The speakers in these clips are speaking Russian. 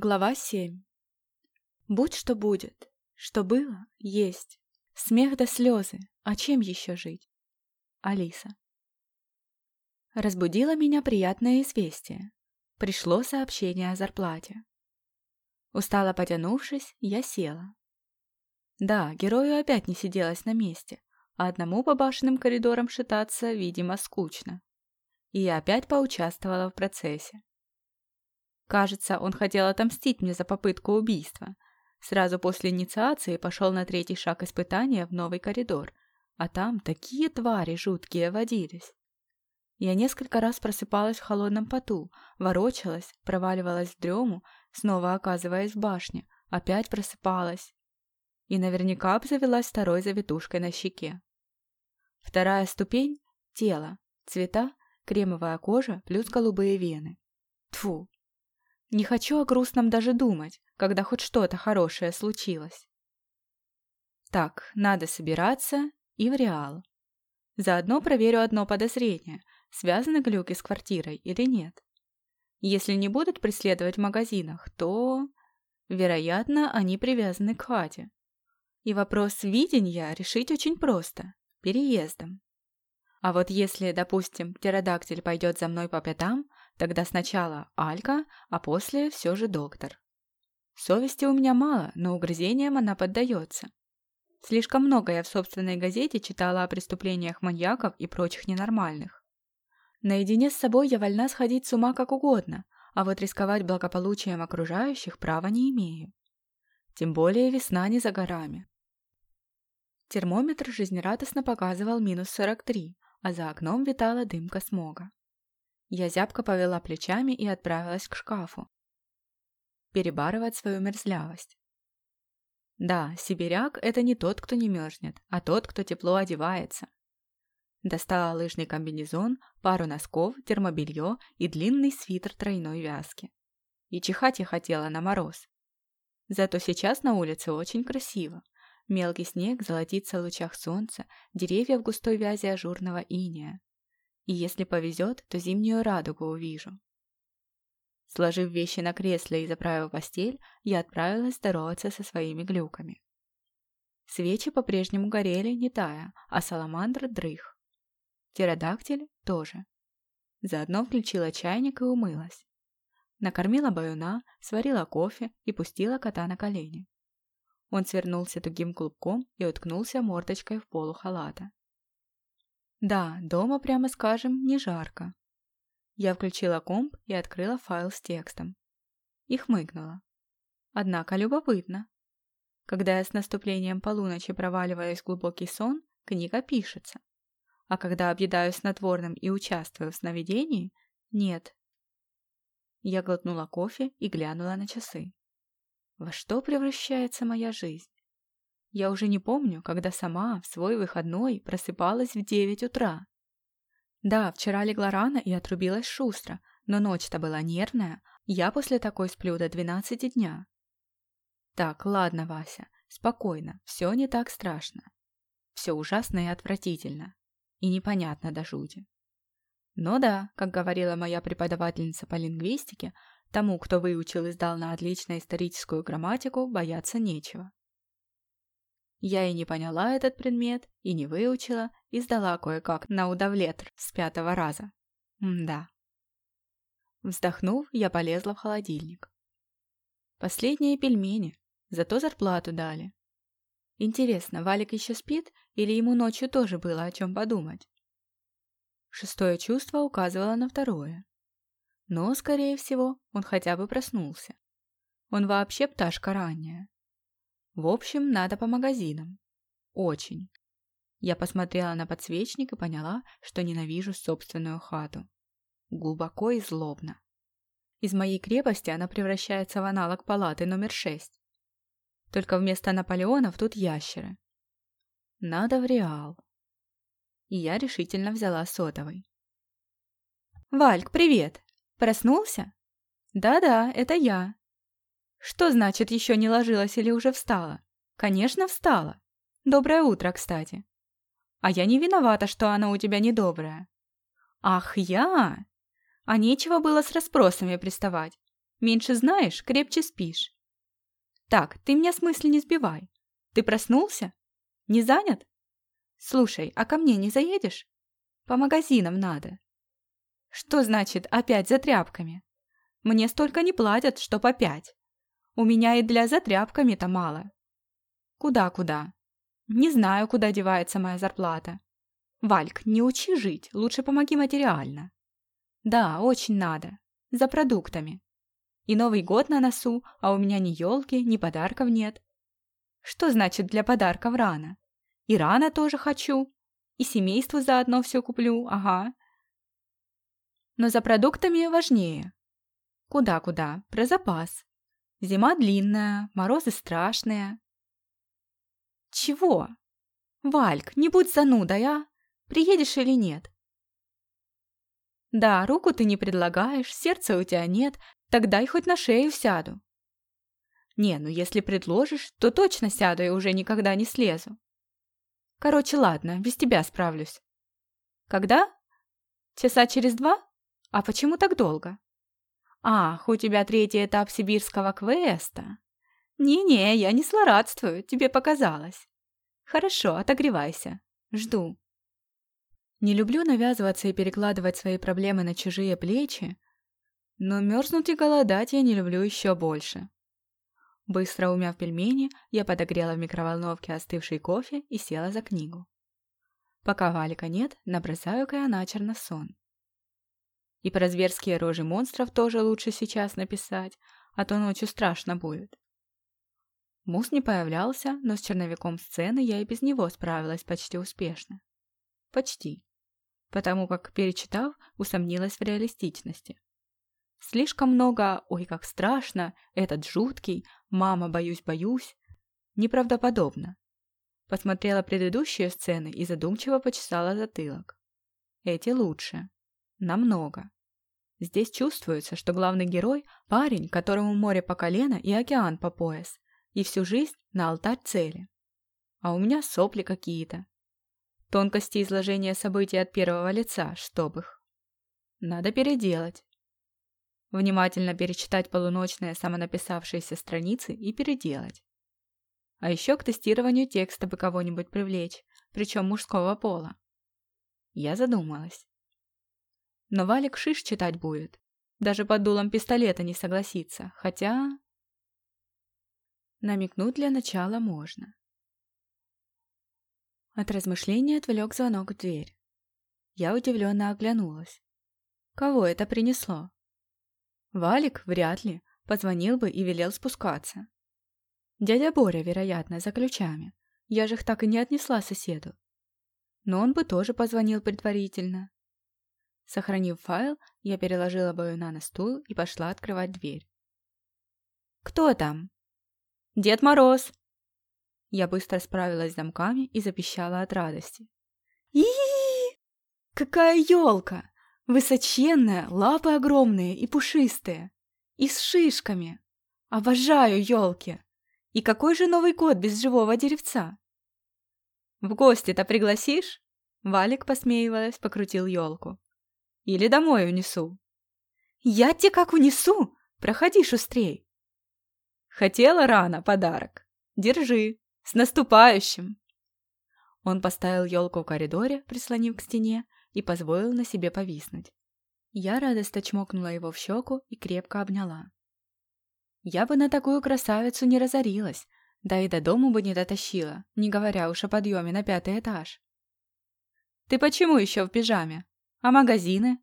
Глава 7 Будь что будет, что было, есть. Смех да слезы, а чем еще жить? Алиса Разбудило меня приятное известие. Пришло сообщение о зарплате. Устало потянувшись, я села. Да, герою опять не сиделось на месте, а одному по башенным коридорам шататься, видимо, скучно. И я опять поучаствовала в процессе. Кажется, он хотел отомстить мне за попытку убийства. Сразу после инициации пошел на третий шаг испытания в новый коридор, а там такие твари жуткие водились. Я несколько раз просыпалась в холодном поту, ворочалась, проваливалась в дрему, снова оказываясь в башне, опять просыпалась. И наверняка обзавелась второй завитушкой на щеке. Вторая ступень – тело, цвета – кремовая кожа плюс голубые вены. Тфу, не хочу о грустном даже думать, когда хоть что-то хорошее случилось. Так, надо собираться и в Реал. Заодно проверю одно подозрение, связаны глюки с квартирой или нет. Если не будут преследовать в магазинах, то, вероятно, они привязаны к хате. И вопрос видения решить очень просто – переездом. А вот если, допустим, птеродактиль пойдет за мной по пятам, тогда сначала Алька, а после все же доктор. Совести у меня мало, но угрызениям она поддается. Слишком много я в собственной газете читала о преступлениях маньяков и прочих ненормальных. Наедине с собой я вольна сходить с ума как угодно, а вот рисковать благополучием окружающих права не имею. Тем более весна не за горами. Термометр жизнерадостно показывал минус 43, а за окном витала дымка смога. Я зябко повела плечами и отправилась к шкафу. Перебарывать свою мерзлявость. Да, сибиряк – это не тот, кто не мерзнет, а тот, кто тепло одевается. Достала лыжный комбинезон, пару носков, термобелье и длинный свитер тройной вязки. И чихать я хотела на мороз. Зато сейчас на улице очень красиво. Мелкий снег золотится в лучах солнца, деревья в густой вязи ажурного иния. И если повезет, то зимнюю радугу увижу. Сложив вещи на кресле и заправив постель, я отправилась здороваться со своими глюками. Свечи по-прежнему горели, не тая, а саламандр дрых. Птеродактиль тоже. Заодно включила чайник и умылась. Накормила баюна, сварила кофе и пустила кота на колени. Он свернулся тугим клубком и уткнулся мордочкой в полу халата. Да, дома, прямо скажем, не жарко. Я включила комп и открыла файл с текстом. И хмыкнула. Однако любопытно. Когда я с наступлением полуночи проваливаюсь в глубокий сон, книга пишется. А когда объедаю снотворным и участвую в сновидении, нет. Я глотнула кофе и глянула на часы. Во что превращается моя жизнь? Я уже не помню, когда сама в свой выходной просыпалась в девять утра. Да, вчера легла рано и отрубилась шустро, но ночь-то была нервная, я после такой сплю до двенадцати дня. Так, ладно, Вася, спокойно, все не так страшно. Все ужасно и отвратительно. И непонятно до жути. Но да, как говорила моя преподавательница по лингвистике, Тому, кто выучил и сдал на отлично историческую грамматику, бояться нечего. Я и не поняла этот предмет, и не выучила, и сдала кое-как на удавлетр с пятого раза. М да. Вздохнув, я полезла в холодильник. Последние пельмени, зато зарплату дали. Интересно, Валик еще спит, или ему ночью тоже было о чем подумать? Шестое чувство указывало на второе. Но, скорее всего, он хотя бы проснулся. Он вообще пташка ранняя. В общем, надо по магазинам. Очень. Я посмотрела на подсвечник и поняла, что ненавижу собственную хату. Глубоко и злобно. Из моей крепости она превращается в аналог палаты номер шесть. Только вместо Наполеонов тут ящеры. Надо в Реал. И я решительно взяла сотовый. «Вальк, привет!» Проснулся? Да-да, это я. Что значит, еще не ложилась или уже встала? Конечно, встала. Доброе утро, кстати. А я не виновата, что она у тебя недобрая. Ах, я? А нечего было с расспросами приставать. Меньше знаешь, крепче спишь. Так, ты меня с мысли не сбивай. Ты проснулся? Не занят? Слушай, а ко мне не заедешь? По магазинам надо. Что значит опять за тряпками? Мне столько не платят, что по пять. У меня и для за тряпками-то мало. Куда-куда? Не знаю, куда девается моя зарплата. Вальк, не учи жить, лучше помоги материально. Да, очень надо. За продуктами. И Новый год на носу, а у меня ни елки, ни подарков нет. Что значит для подарков рано? И рано тоже хочу. И семейству заодно все куплю, ага. Но за продуктами важнее. Куда-куда? Про запас. Зима длинная, морозы страшные. Чего? Вальк, не будь занудой, а? Приедешь или нет? Да, руку ты не предлагаешь, сердца у тебя нет, тогда и хоть на шею сяду. Не, ну если предложишь, то точно сяду и уже никогда не слезу. Короче, ладно, без тебя справлюсь. Когда? Часа через два? А почему так долго? Ах, у тебя третий этап сибирского квеста. Не-не, я не злорадствую, тебе показалось. Хорошо, отогревайся. Жду. Не люблю навязываться и перекладывать свои проблемы на чужие плечи, но мерзнуть и голодать я не люблю еще больше. Быстро умяв пельмени, я подогрела в микроволновке остывший кофе и села за книгу. Пока Валика нет, набросаю-ка я начерно сон. И про зверские рожи монстров тоже лучше сейчас написать, а то ночью страшно будет. Мус не появлялся, но с черновиком сцены я и без него справилась почти успешно. Почти. Потому как, перечитав, усомнилась в реалистичности. Слишком много «Ой, как страшно», «Этот жуткий», «Мама, боюсь-боюсь» неправдоподобно. Посмотрела предыдущие сцены и задумчиво почесала затылок. Эти лучше. Намного. Здесь чувствуется, что главный герой – парень, которому море по колено и океан по пояс, и всю жизнь на алтарь цели. А у меня сопли какие-то. Тонкости изложения событий от первого лица, чтоб их. Надо переделать. Внимательно перечитать полуночные самонаписавшиеся страницы и переделать. А еще к тестированию текста бы кого-нибудь привлечь, причем мужского пола. Я задумалась. Но Валик шиш читать будет. Даже под дулом пистолета не согласится, хотя... Намекнуть для начала можно. От размышления отвлек звонок в дверь. Я удивленно оглянулась. Кого это принесло? Валик вряд ли. Позвонил бы и велел спускаться. Дядя Боря, вероятно, за ключами. Я же их так и не отнесла соседу. Но он бы тоже позвонил предварительно. Сохранив файл, я переложила Баюна на стул и пошла открывать дверь. «Кто там?» «Дед Мороз!» Я быстро справилась с замками и запищала от радости. и, Какая елка! Высоченная, лапы огромные и пушистые. И с шишками. Обожаю елки. И какой же Новый год без живого деревца? В гости-то пригласишь? Валик, посмеиваясь, покрутил елку. Или домой унесу. Я тебе как унесу? Проходи шустрей. Хотела рано подарок. Держи. С наступающим. Он поставил елку в коридоре, прислонив к стене, и позволил на себе повиснуть. Я радостно чмокнула его в щеку и крепко обняла. Я бы на такую красавицу не разорилась, да и до дому бы не дотащила, не говоря уж о подъеме на пятый этаж. «Ты почему еще в пижаме? А магазины?»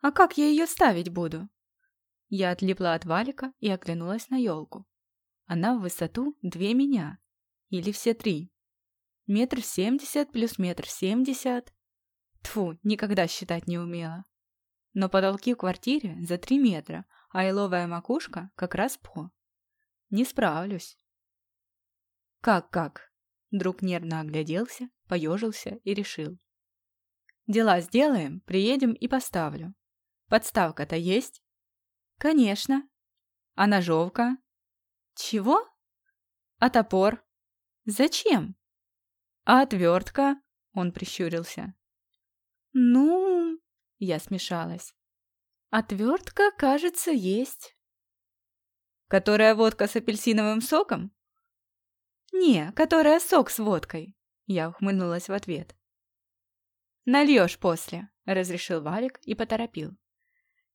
«А как я ее ставить буду?» Я отлипла от валика и оглянулась на елку. Она в высоту две меня. Или все три. Метр семьдесят плюс метр семьдесят. Тфу, никогда считать не умела. Но потолки в квартире за три метра, а иловая макушка как раз по. Не справлюсь. Как-как? Друг нервно огляделся, поежился и решил. Дела сделаем, приедем и поставлю. Подставка-то есть? Конечно. А ножовка? Чего? А топор? Зачем? А отвертка? Он прищурился. Ну, я смешалась. Отвертка, кажется, есть. Которая водка с апельсиновым соком? Не, которая сок с водкой. Я ухмыльнулась в ответ. «Нальешь после», — разрешил Валик и поторопил.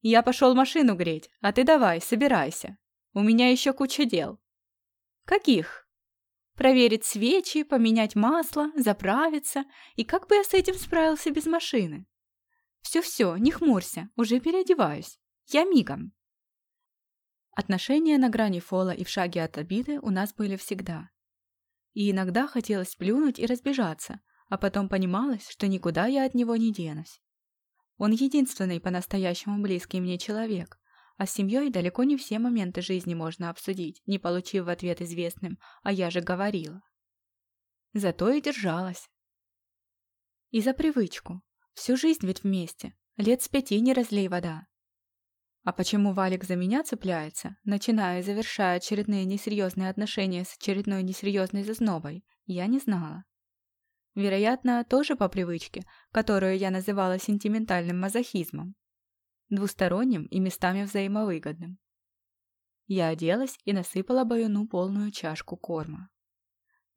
«Я пошел машину греть, а ты давай, собирайся. У меня еще куча дел». «Каких?» «Проверить свечи, поменять масло, заправиться. И как бы я с этим справился без машины?» «Все-все, не хмурься, уже переодеваюсь. Я мигом». Отношения на грани фола и в шаге от обиды у нас были всегда. И иногда хотелось плюнуть и разбежаться, а потом понималось, что никуда я от него не денусь. Он единственный по-настоящему близкий мне человек, а с семьей далеко не все моменты жизни можно обсудить, не получив в ответ известным «а я же говорила». Зато и держалась. И за привычку. Всю жизнь ведь вместе. Лет с пяти не разлей вода. А почему Валик за меня цепляется, начиная и завершая очередные несерьезные отношения с очередной несерьезной зазнобой, я не знала. Вероятно, тоже по привычке, которую я называла сентиментальным мазохизмом. Двусторонним и местами взаимовыгодным. Я оделась и насыпала Баюну полную чашку корма.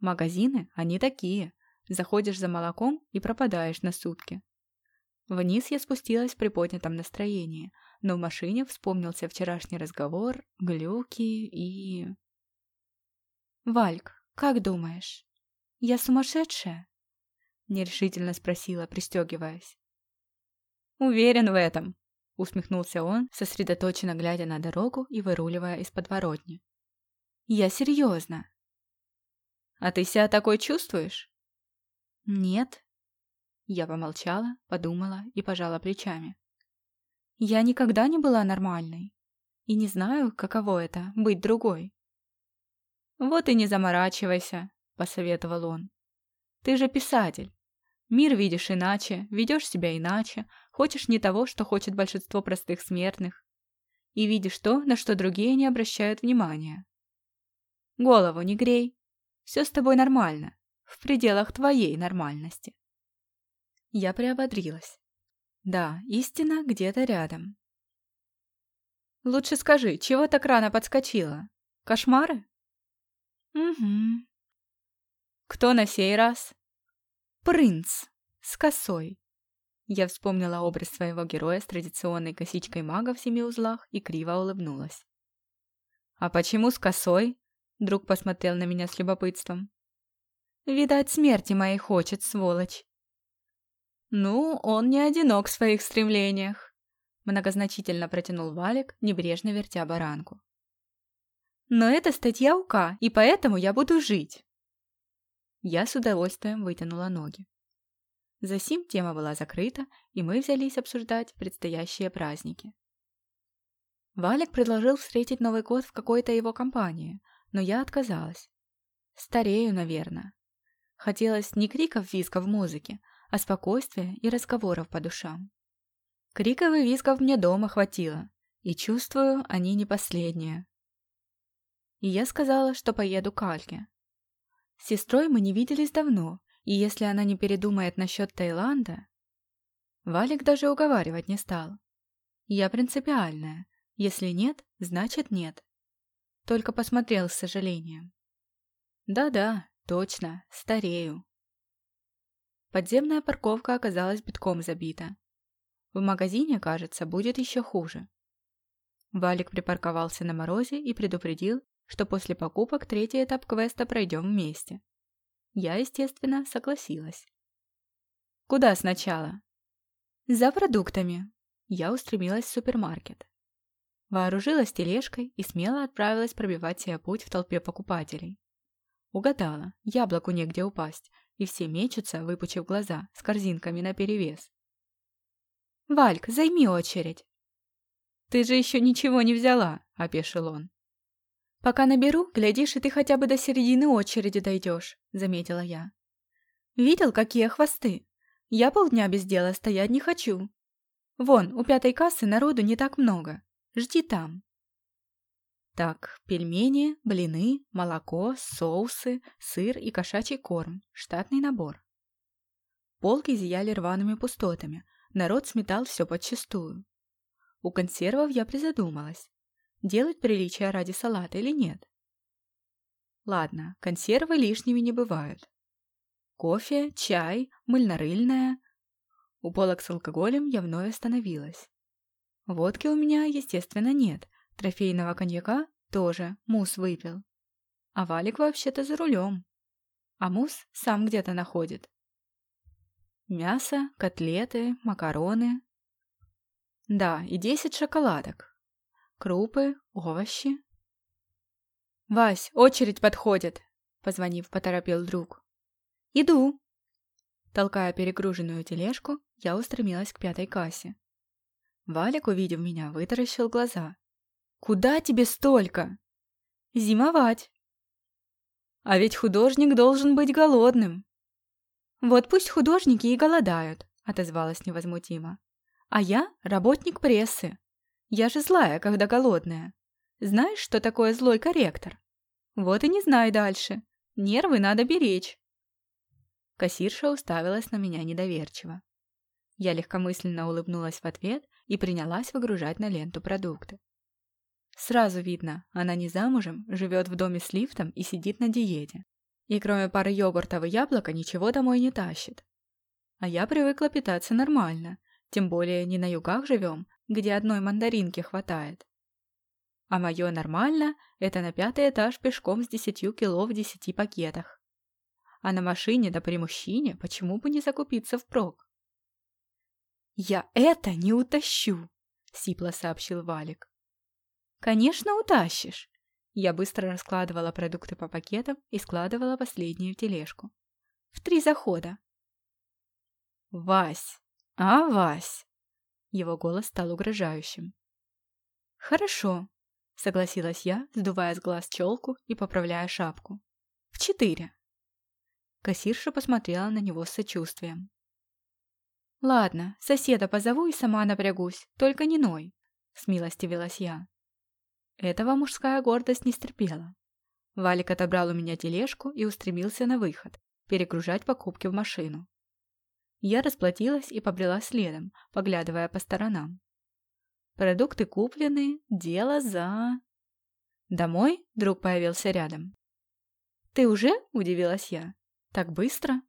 Магазины, они такие. Заходишь за молоком и пропадаешь на сутки. Вниз я спустилась при поднятом настроении, но в машине вспомнился вчерашний разговор, глюки и... «Вальк, как думаешь, я сумасшедшая?» Нерешительно спросила, пристегиваясь. «Уверен в этом», — усмехнулся он, сосредоточенно глядя на дорогу и выруливая из подворотни. «Я серьезно». «А ты себя такой чувствуешь?» «Нет». Я помолчала, подумала и пожала плечами. Я никогда не была нормальной. И не знаю, каково это — быть другой. «Вот и не заморачивайся», — посоветовал он. «Ты же писатель. Мир видишь иначе, ведешь себя иначе, хочешь не того, что хочет большинство простых смертных. И видишь то, на что другие не обращают внимания. Голову не грей. Все с тобой нормально, в пределах твоей нормальности». Я приободрилась. Да, истина где-то рядом. Лучше скажи, чего так рано подскочила? Кошмары? Угу. Кто на сей раз? Принц. С косой. Я вспомнила образ своего героя с традиционной косичкой мага в семи узлах и криво улыбнулась. «А почему с косой?» Друг посмотрел на меня с любопытством. «Видать, смерти моей хочет, сволочь. «Ну, он не одинок в своих стремлениях», — многозначительно протянул Валик, небрежно вертя баранку. «Но это статья УК, и поэтому я буду жить». Я с удовольствием вытянула ноги. Засим тема была закрыта, и мы взялись обсуждать предстоящие праздники. Валик предложил встретить Новый год в какой-то его компании, но я отказалась. Старею, наверное. Хотелось не криков визга в музыке, а спокойствия и разговоров по душам. Криков и визгов мне дома хватило, и чувствую, они не последние. И я сказала, что поеду к Альке. С сестрой мы не виделись давно, и если она не передумает насчет Таиланда... Валик даже уговаривать не стал. Я принципиальная. Если нет, значит нет. Только посмотрел с сожалением. Да-да, точно, старею. Подземная парковка оказалась битком забита. В магазине, кажется, будет еще хуже. Валик припарковался на морозе и предупредил, что после покупок третий этап квеста пройдем вместе. Я, естественно, согласилась. «Куда сначала?» «За продуктами». Я устремилась в супермаркет. Вооружилась тележкой и смело отправилась пробивать себе путь в толпе покупателей. Угадала, яблоку негде упасть, и все мечутся, выпучив глаза, с корзинками наперевес. «Вальк, займи очередь!» «Ты же еще ничего не взяла!» – опешил он. «Пока наберу, глядишь, и ты хотя бы до середины очереди дойдешь», – заметила я. «Видел, какие хвосты? Я полдня без дела стоять не хочу. Вон, у пятой кассы народу не так много. Жди там». Так, пельмени, блины, молоко, соусы, сыр и кошачий корм. Штатный набор. Полки зияли рваными пустотами. Народ сметал все подчистую. У консервов я призадумалась. Делать приличие ради салата или нет? Ладно, консервы лишними не бывают. Кофе, чай, мыльно-рыльная. У полок с алкоголем я вновь остановилась. Водки у меня, естественно, нет. Трофейного коньяка тоже мус выпил. А Валик вообще-то за рулем. А мус сам где-то находит. Мясо, котлеты, макароны. Да, и десять шоколадок. Крупы, овощи. «Вась, очередь подходит!» Позвонив, поторопил друг. «Иду!» Толкая перегруженную тележку, я устремилась к пятой кассе. Валик, увидев меня, вытаращил глаза. «Куда тебе столько?» «Зимовать!» «А ведь художник должен быть голодным!» «Вот пусть художники и голодают», — отозвалась невозмутимо. «А я работник прессы. Я же злая, когда голодная. Знаешь, что такое злой корректор? Вот и не знай дальше. Нервы надо беречь». Кассирша уставилась на меня недоверчиво. Я легкомысленно улыбнулась в ответ и принялась выгружать на ленту продукты. Сразу видно, она не замужем, живет в доме с лифтом и сидит на диете. И кроме пары йогуртов и яблока ничего домой не тащит. А я привыкла питаться нормально, тем более не на югах живем, где одной мандаринки хватает. А мое нормально – это на пятый этаж пешком с десятью кило в десяти пакетах. А на машине да при мужчине почему бы не закупиться впрок? «Я это не утащу!» – сипло сообщил Валик. «Конечно, утащишь!» Я быстро раскладывала продукты по пакетам и складывала последние в тележку. В три захода. «Вась! А, Вась!» Его голос стал угрожающим. «Хорошо», — согласилась я, сдувая с глаз челку и поправляя шапку. «В четыре». Кассирша посмотрела на него с сочувствием. «Ладно, соседа позову и сама напрягусь, только не ной», — смилостивилась я. Этого мужская гордость не стерпела. Валик отобрал у меня тележку и устремился на выход, перегружать покупки в машину. Я расплатилась и побрела следом, поглядывая по сторонам. Продукты куплены, дело за... Домой друг появился рядом. «Ты уже?» – удивилась я. «Так быстро?»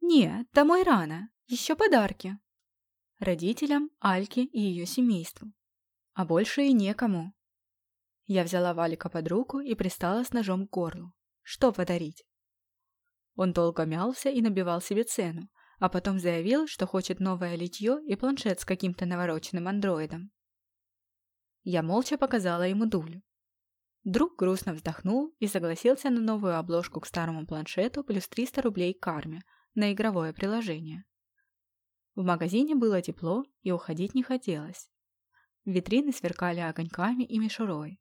«Нет, домой рано. Еще подарки». Родителям, Альке и ее семейству. А больше и некому. Я взяла Валика под руку и пристала с ножом к горлу. Что подарить? Он долго мялся и набивал себе цену, а потом заявил, что хочет новое литье и планшет с каким-то навороченным андроидом. Я молча показала ему дулю. Друг грустно вздохнул и согласился на новую обложку к старому планшету плюс 300 рублей карме на игровое приложение. В магазине было тепло и уходить не хотелось. Витрины сверкали огоньками и мишурой.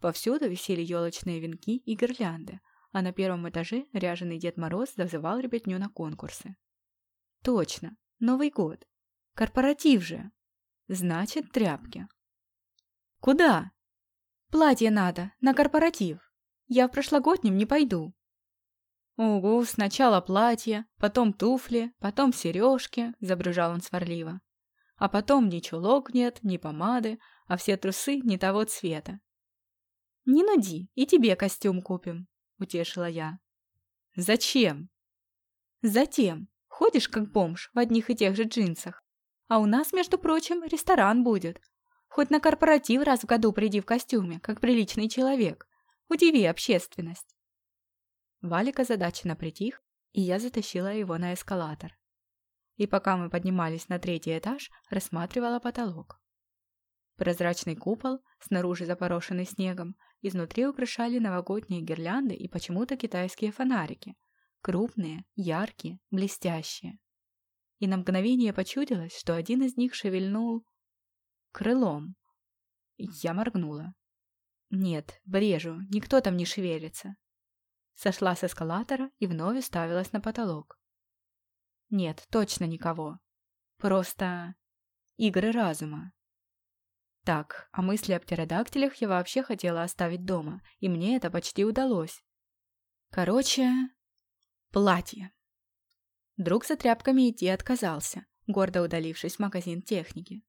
Повсюду висели елочные венки и гирлянды, а на первом этаже ряженый Дед Мороз зазывал ребятню на конкурсы. Точно, Новый год. Корпоратив же. Значит, тряпки. Куда? Платье надо, на корпоратив. Я в прошлогоднем не пойду. Угу, сначала платье, потом туфли, потом сережки, забружал он сварливо. А потом ни чулок нет, ни помады, а все трусы не того цвета. «Не нуди, и тебе костюм купим», — утешила я. «Зачем?» «Затем. Ходишь как бомж в одних и тех же джинсах. А у нас, между прочим, ресторан будет. Хоть на корпоратив раз в году приди в костюме, как приличный человек. Удиви общественность». Валик озадаченно притих, и я затащила его на эскалатор. И пока мы поднимались на третий этаж, рассматривала потолок. Прозрачный купол, снаружи запорошенный снегом, Изнутри украшали новогодние гирлянды и почему-то китайские фонарики. Крупные, яркие, блестящие. И на мгновение почудилось, что один из них шевельнул... крылом. Я моргнула. Нет, брежу, никто там не шевелится. Сошла с эскалатора и вновь уставилась на потолок. Нет, точно никого. Просто... игры разума. Так, а мысли о птеродактилях я вообще хотела оставить дома, и мне это почти удалось. Короче, платье. Друг за тряпками идти отказался, гордо удалившись в магазин техники.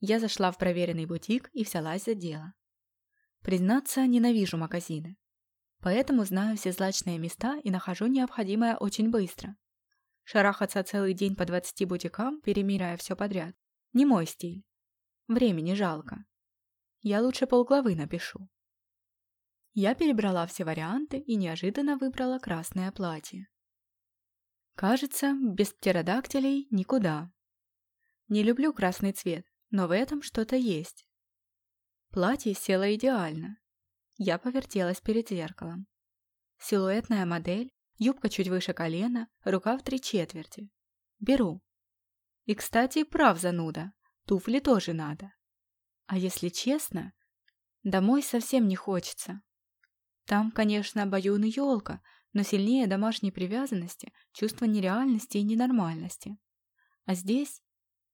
Я зашла в проверенный бутик и взялась за дело. Признаться, ненавижу магазины. Поэтому знаю все злачные места и нахожу необходимое очень быстро. Шарахаться целый день по 20 бутикам, перемиряя все подряд, не мой стиль. Времени жалко. Я лучше полглавы напишу. Я перебрала все варианты и неожиданно выбрала красное платье. Кажется, без птеродактилей никуда. Не люблю красный цвет, но в этом что-то есть. Платье село идеально. Я повертелась перед зеркалом. Силуэтная модель, юбка чуть выше колена, рука в три четверти. Беру. И, кстати, прав зануда, туфли тоже надо. А если честно, домой совсем не хочется. Там, конечно, и елка, но сильнее домашней привязанности, чувство нереальности и ненормальности. А здесь...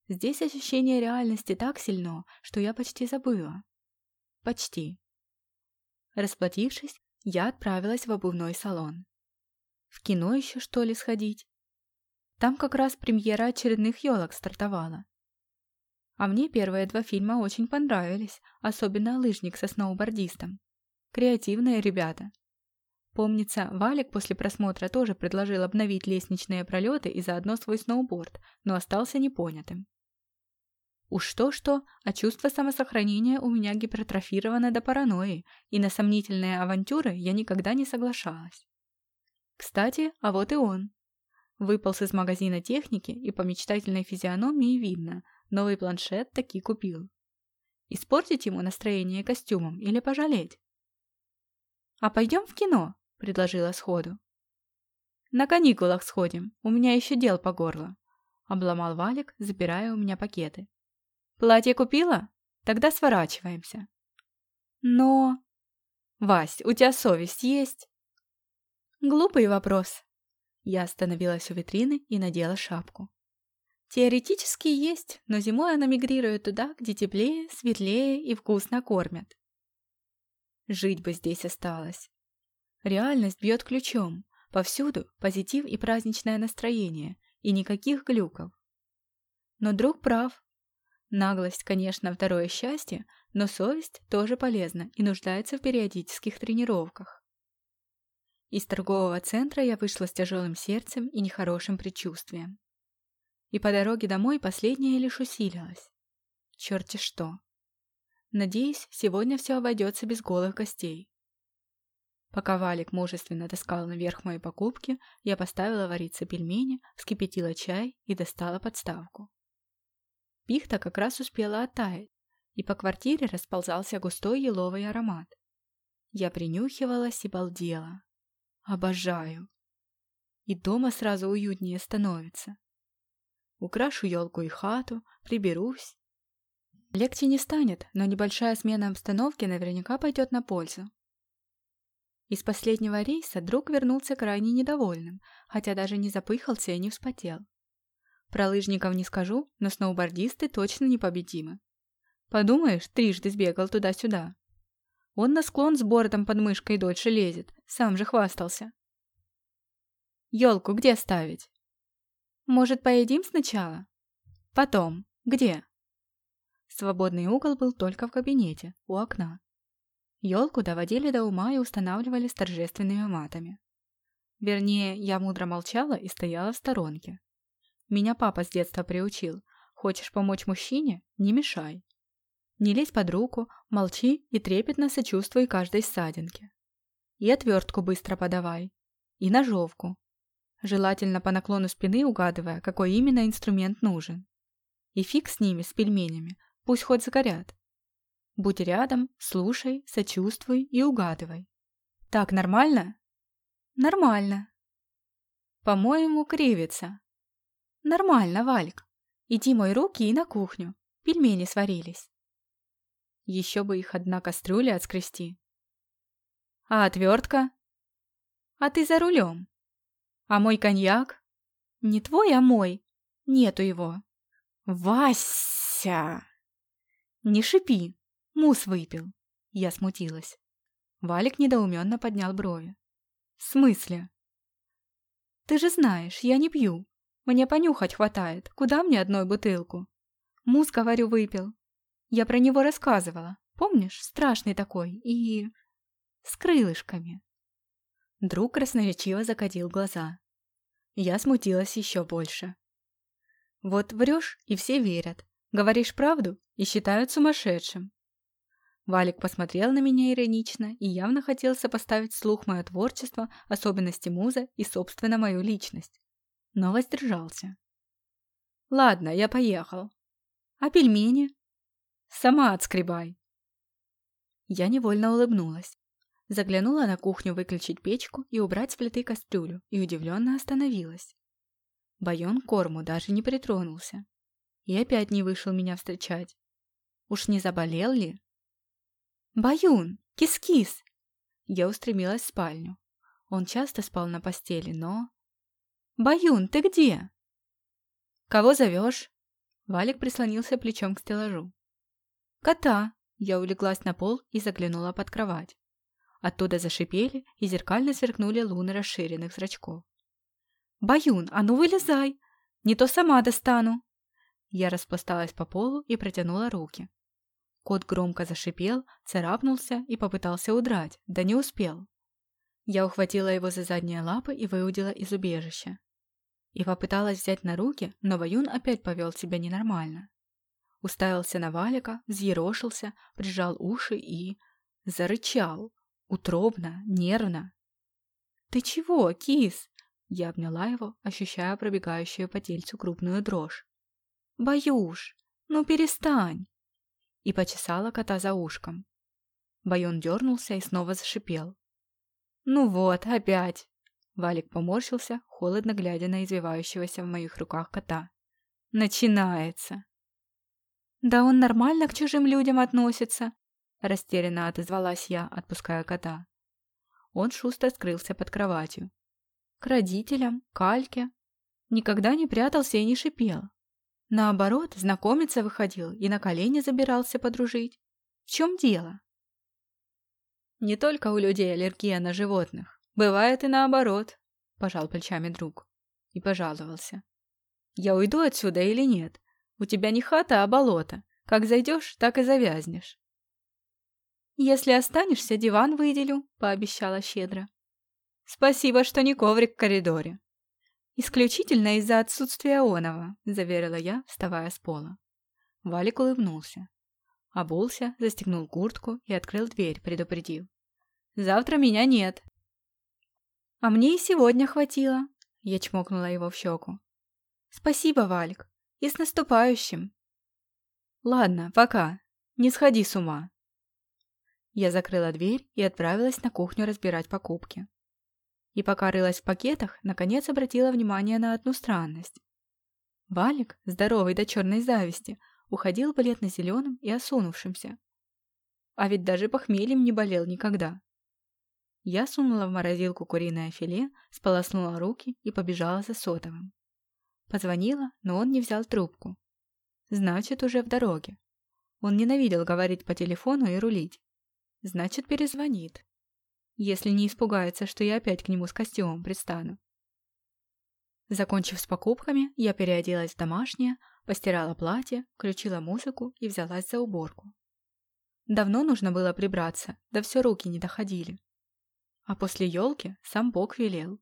Здесь ощущение реальности так сильно, что я почти забыла. Почти. Расплатившись, я отправилась в обувной салон. В кино еще, что ли, сходить? Там как раз премьера очередных елок стартовала. А мне первые два фильма очень понравились, особенно «Лыжник» со сноубордистом. Креативные ребята. Помнится, Валик после просмотра тоже предложил обновить лестничные пролеты и заодно свой сноуборд, но остался непонятым. Уж что-что, а чувство самосохранения у меня гипертрофировано до паранойи, и на сомнительные авантюры я никогда не соглашалась. Кстати, а вот и он. Выполз из магазина техники, и по мечтательной физиономии видно, новый планшет таки купил. Испортить ему настроение костюмом или пожалеть? «А пойдем в кино?» – предложила сходу. «На каникулах сходим, у меня еще дел по горло», – обломал Валик, запирая у меня пакеты. «Платье купила? Тогда сворачиваемся». «Но...» «Вась, у тебя совесть есть?» «Глупый вопрос». Я остановилась у витрины и надела шапку. Теоретически есть, но зимой она мигрирует туда, где теплее, светлее и вкусно кормят. Жить бы здесь осталось. Реальность бьет ключом. Повсюду позитив и праздничное настроение, и никаких глюков. Но друг прав. Наглость, конечно, второе счастье, но совесть тоже полезна и нуждается в периодических тренировках. Из торгового центра я вышла с тяжелым сердцем и нехорошим предчувствием. И по дороге домой последнее лишь усилилось. Черти что. Надеюсь, сегодня все обойдется без голых гостей. Пока Валик мужественно таскал наверх мои покупки, я поставила вариться пельмени, вскипятила чай и достала подставку. Пихта как раз успела оттаять, и по квартире расползался густой еловый аромат. Я принюхивалась и балдела. Обожаю. И дома сразу уютнее становится. Украшу елку и хату, приберусь, Легче не станет, но небольшая смена обстановки наверняка пойдет на пользу. Из последнего рейса друг вернулся крайне недовольным, хотя даже не запыхался и не вспотел. Про лыжников не скажу, но сноубордисты точно непобедимы. Подумаешь, трижды сбегал туда-сюда. Он на склон с бородом под мышкой дольше лезет, сам же хвастался. Елку где ставить? Может, поедим сначала? Потом. Где? Свободный угол был только в кабинете, у окна. Елку доводили до ума и устанавливали с торжественными матами. Вернее, я мудро молчала и стояла в сторонке. Меня папа с детства приучил. Хочешь помочь мужчине – не мешай. Не лезь под руку, молчи и трепетно сочувствуй каждой ссадинке. И отвертку быстро подавай. И ножовку. Желательно по наклону спины угадывая, какой именно инструмент нужен. И фиг с ними, с пельменями, Пусть хоть загорят. Будь рядом, слушай, сочувствуй и угадывай. Так нормально? Нормально. По-моему, кривится. Нормально, Вальк. Иди мой руки и на кухню. Пельмени сварились. Еще бы их одна кастрюля отскрести. А отвертка? А ты за рулем. А мой коньяк? Не твой, а мой. Нету его. Вася! «Не шипи! Мус выпил!» Я смутилась. Валик недоуменно поднял брови. «В смысле?» «Ты же знаешь, я не пью. Мне понюхать хватает. Куда мне одной бутылку?» «Мус, говорю, выпил. Я про него рассказывала. Помнишь? Страшный такой. И... с крылышками. Друг красноречиво закатил глаза. Я смутилась еще больше. Вот врешь, и все верят. Говоришь правду и считают сумасшедшим. Валик посмотрел на меня иронично и явно хотел сопоставить слух мое творчество, особенности муза и, собственно, мою личность. Но воздержался. «Ладно, я поехал. А пельмени?» «Сама отскребай». Я невольно улыбнулась. Заглянула на кухню выключить печку и убрать с плиты кастрюлю и удивленно остановилась. Байон корму даже не притронулся. И опять не вышел меня встречать. Уж не заболел ли? «Баюн! Кис-кис!» Я устремилась в спальню. Он часто спал на постели, но... «Баюн, ты где?» «Кого зовешь?» Валик прислонился плечом к стеллажу. «Кота!» Я улеглась на пол и заглянула под кровать. Оттуда зашипели и зеркально сверкнули луны расширенных зрачков. «Баюн, а ну вылезай! Не то сама достану!» Я распласталась по полу и протянула руки. Кот громко зашипел, царапнулся и попытался удрать, да не успел. Я ухватила его за задние лапы и выудила из убежища. И попыталась взять на руки, но Баюн опять повел себя ненормально. Уставился на Валика, взъерошился, прижал уши и... зарычал. Утробно, нервно. «Ты чего, кис?» Я обняла его, ощущая пробегающую по тельцу крупную дрожь. «Баюш, ну перестань!» И почесала кота за ушком. Баюн дернулся и снова зашипел. «Ну вот, опять!» Валик поморщился, холодно глядя на извивающегося в моих руках кота. «Начинается!» «Да он нормально к чужим людям относится!» Растерянно отозвалась я, отпуская кота. Он шустро скрылся под кроватью. К родителям, к Альке. Никогда не прятался и не шипел. Наоборот, знакомиться выходил и на колени забирался подружить. В чем дело? Не только у людей аллергия на животных. Бывает и наоборот, пожал плечами друг. И пожаловался. Я уйду отсюда или нет? У тебя не хата, а болото. Как зайдешь, так и завязнешь. «Если останешься, диван выделю», — пообещала щедро. «Спасибо, что не коврик в коридоре». «Исключительно из-за отсутствия Онова», — заверила я, вставая с пола. Валик улыбнулся. Обулся, застегнул куртку и открыл дверь, предупредив. «Завтра меня нет». «А мне и сегодня хватило», — я чмокнула его в щеку. «Спасибо, Валик, и с наступающим». «Ладно, пока. Не сходи с ума», я закрыла дверь и отправилась на кухню разбирать покупки. И пока рылась в пакетах, наконец обратила внимание на одну странность. Валик, здоровый до черной зависти, уходил бледно-зеленым и осунувшимся. А ведь даже похмельем не болел никогда. Я сунула в морозилку куриное филе, сполоснула руки и побежала за сотовым. Позвонила, но он не взял трубку. Значит, уже в дороге. Он ненавидел говорить по телефону и рулить. Значит, перезвонит. Если не испугается, что я опять к нему с костюмом предстану. Закончив с покупками, я переоделась в домашнее, постирала платье, включила музыку и взялась за уборку. Давно нужно было прибраться, да все руки не доходили. А после елки сам Бог велел.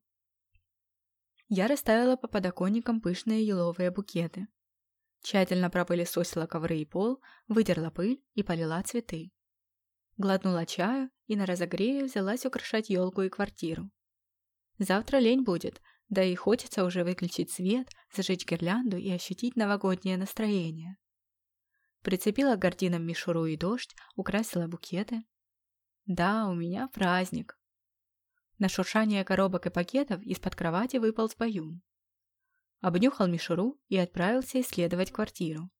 Я расставила по подоконникам пышные еловые букеты. Тщательно пропылесосила ковры и пол, вытерла пыль и полила цветы. Глотнула чаю и на разогреве взялась украшать елку и квартиру. Завтра лень будет, да и хочется уже выключить свет, зажечь гирлянду и ощутить новогоднее настроение. Прицепила к гардинам мишуру и дождь, украсила букеты. Да, у меня праздник. На шуршание коробок и пакетов из-под кровати выпал баюн. Обнюхал мишуру и отправился исследовать квартиру.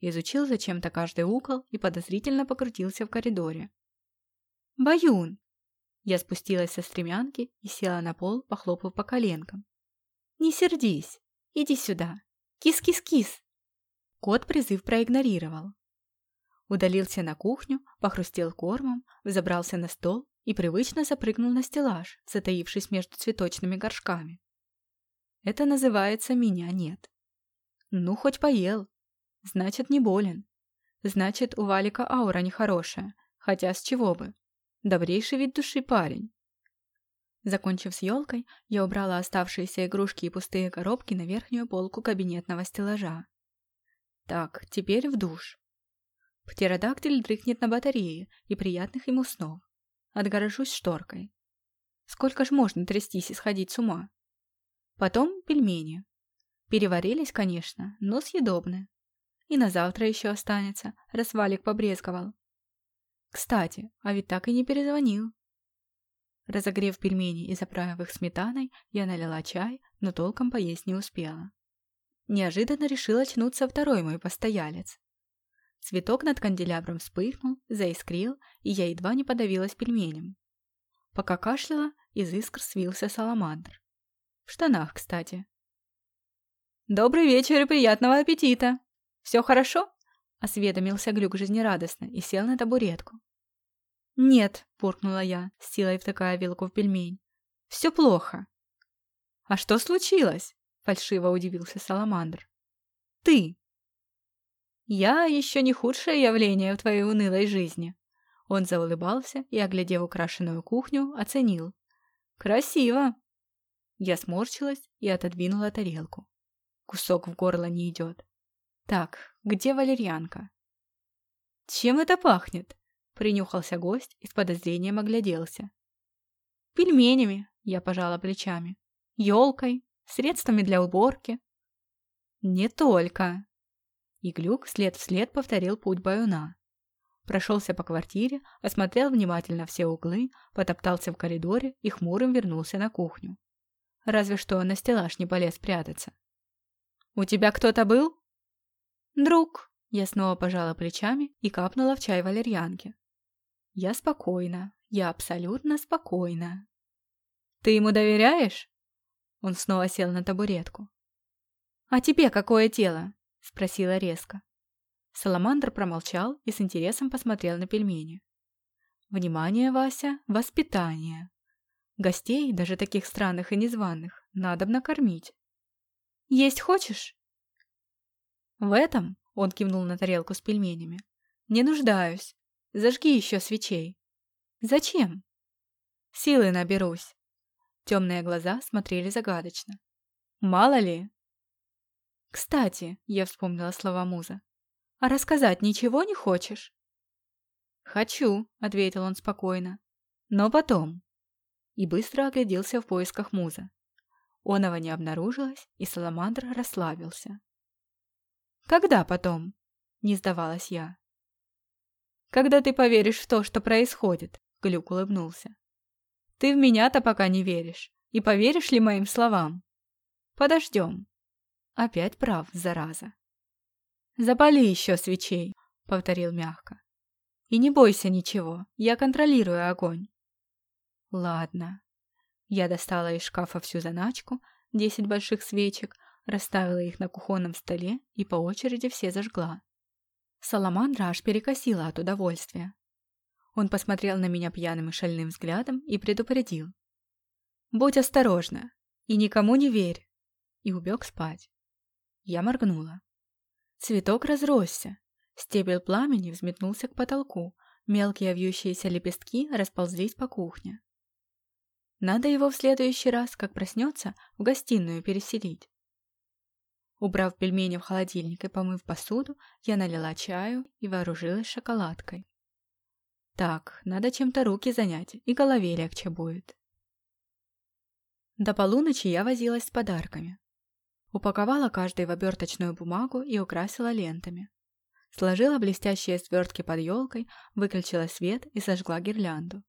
Изучил зачем-то каждый угол и подозрительно покрутился в коридоре. «Баюн!» Я спустилась со стремянки и села на пол, похлопав по коленкам. «Не сердись! Иди сюда! Кис-кис-кис!» Кот призыв проигнорировал. Удалился на кухню, похрустел кормом, взобрался на стол и привычно запрыгнул на стеллаж, затаившись между цветочными горшками. Это называется «меня нет». Ну, хоть поел, Значит, не болен. Значит, у Валика аура нехорошая. Хотя с чего бы? Добрейший вид души парень. Закончив с елкой, я убрала оставшиеся игрушки и пустые коробки на верхнюю полку кабинетного стеллажа. Так, теперь в душ. Птеродактиль дрыхнет на батарее и приятных ему снов. Отгорожусь шторкой. Сколько ж можно трястись и сходить с ума? Потом пельмени. Переварились, конечно, но съедобны. И на завтра еще останется, раз Валик побрезговал. Кстати, а ведь так и не перезвонил. Разогрев пельмени и заправив их сметаной, я налила чай, но толком поесть не успела. Неожиданно решил очнуться второй мой постоялец. Цветок над канделябром вспыхнул, заискрил, и я едва не подавилась пельменем. Пока кашляла, из искр свился саламандр. В штанах, кстати. «Добрый вечер и приятного аппетита! Все хорошо?» — осведомился Глюк жизнерадостно и сел на табуретку. «Нет», — буркнула я, с силой втыкая вилку в пельмень. «Все плохо». «А что случилось?» — фальшиво удивился Саламандр. «Ты!» «Я еще не худшее явление в твоей унылой жизни». Он заулыбался и, оглядев украшенную кухню, оценил. «Красиво!» Я сморщилась и отодвинула тарелку. Кусок в горло не идет. «Так, где валерьянка?» «Чем это пахнет?» Принюхался гость и с подозрением огляделся. «Пельменями», — я пожала плечами. «Елкой, средствами для уборки». «Не только». И Глюк след вслед повторил путь баюна. Прошелся по квартире, осмотрел внимательно все углы, потоптался в коридоре и хмурым вернулся на кухню. Разве что на стеллаж не полез прятаться. «У тебя кто-то был?» «Друг», — я снова пожала плечами и капнула в чай валерьянки. Я спокойна. Я абсолютно спокойна. Ты ему доверяешь? Он снова сел на табуретку. А тебе какое тело? Спросила резко. Саламандр промолчал и с интересом посмотрел на пельмени. Внимание, Вася, воспитание. Гостей, даже таких странных и незваных, надо накормить. Есть хочешь? В этом, он кивнул на тарелку с пельменями, не нуждаюсь. Зажги еще свечей. Зачем? Силы наберусь. Темные глаза смотрели загадочно. Мало ли. Кстати, я вспомнила слова муза. А рассказать ничего не хочешь? Хочу, ответил он спокойно. Но потом. И быстро огляделся в поисках муза. Оного не обнаружилось, и Саламандр расслабился. «Когда потом?» — не сдавалась я. Когда ты поверишь в то, что происходит?» Глюк улыбнулся. «Ты в меня-то пока не веришь. И поверишь ли моим словам? Подождем». Опять прав, зараза. «Запали еще свечей», — повторил мягко. «И не бойся ничего, я контролирую огонь». «Ладно». Я достала из шкафа всю заначку, десять больших свечек, расставила их на кухонном столе и по очереди все зажгла. Саламандра аж перекосила от удовольствия. Он посмотрел на меня пьяным и шальным взглядом и предупредил. «Будь осторожна и никому не верь!» И убег спать. Я моргнула. Цветок разросся. Стебель пламени взметнулся к потолку, мелкие вьющиеся лепестки расползлись по кухне. Надо его в следующий раз, как проснется, в гостиную переселить. Убрав пельмени в холодильник и помыв посуду, я налила чаю и вооружилась шоколадкой. Так, надо чем-то руки занять, и голове легче будет. До полуночи я возилась с подарками. Упаковала каждый в оберточную бумагу и украсила лентами. Сложила блестящие свертки под елкой, выключила свет и сожгла гирлянду.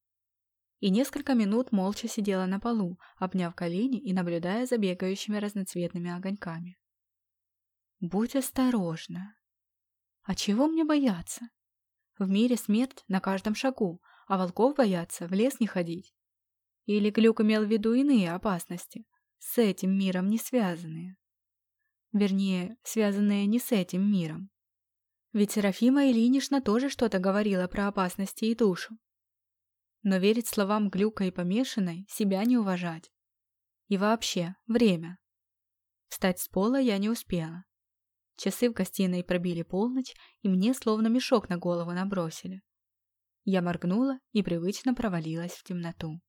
И несколько минут молча сидела на полу, обняв колени и наблюдая за бегающими разноцветными огоньками. Будь осторожна. А чего мне бояться? В мире смерть на каждом шагу, а волков бояться в лес не ходить. Или Глюк имел в виду иные опасности, с этим миром не связанные. Вернее, связанные не с этим миром. Ведь Серафима Ильинична тоже что-то говорила про опасности и душу. Но верить словам Глюка и помешанной, себя не уважать. И вообще, время. Встать с пола я не успела. Часы в гостиной пробили полночь, и мне словно мешок на голову набросили. Я моргнула и привычно провалилась в темноту.